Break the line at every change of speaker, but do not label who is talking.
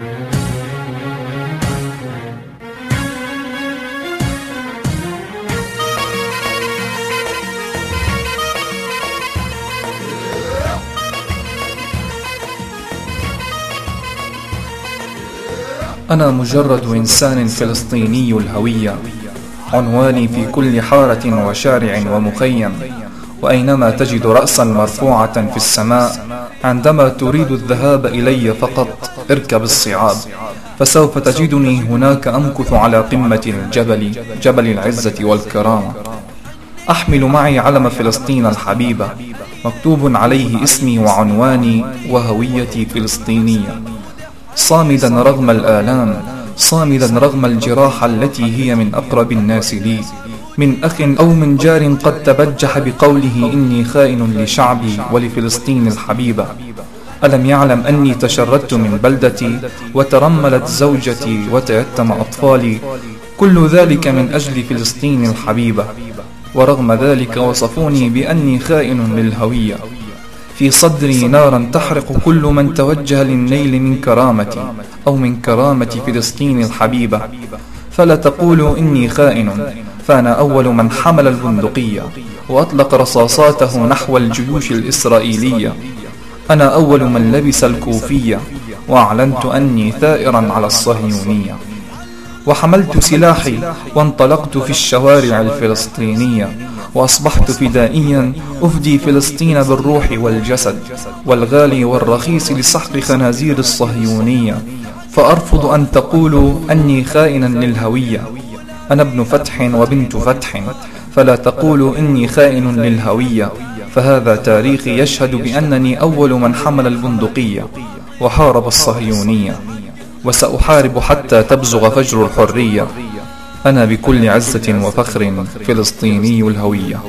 أنا مجرد إنسان فلسطيني الهوية. عنواني في كل حارة وشارع ومخيم. وأينما تجد رأسا مرفوعة في السماء عندما تريد الذهاب إلي فقط اركب الصعاب فسوف تجدني هناك أمكث على قمة الجبل جبل العزة والكرامة أحمل معي علم فلسطين الحبيبة مكتوب عليه اسمي وعنواني وهويتي فلسطينية. صامدا رغم الآلام صامدا رغم الجراح التي هي من أقرب الناس لي. من أخ أو من جار قد تبجح بقوله إني خائن لشعبي ولفلسطين الحبيبة. ألم يعلم أني تشردت من بلدتي وترملت زوجتي وتيتم أطفالي؟ كل ذلك من أجل فلسطين الحبيبة. ورغم ذلك وصفوني بأني خائن للهوية. في صدري نارا تحرق كل من توجه للنيل من كرامتي أو من كرامة فلسطين الحبيبة. فلا تقولوا إني خائن. فأنا أول من حمل البندقية وأطلق رصاصاته نحو الجيوش الإسرائيلية. أنا أول من لبس الكوفية وأعلنت أني ثائرا على الصهيونية. وحملت سلاحي وانطلقت في الشوارع الفلسطينية وأصبحت فدائيا أفدي فلسطين بالروح والجسد والغالي والرخيص لسحق خنازير الصهيونية. فأرفض أن تقولوا أني خائنا للهوية. أنا ابن فتح وبنت فتح فلا تقولوا إني خائن للهوية. فهذا تاريخي يشهد بأنني أول من حمل البندقية وحارب الصهيونية وسأحارب حتى تبزغ فجر الحرية. أنا بكل عزة وفخر فلسطيني الهوية.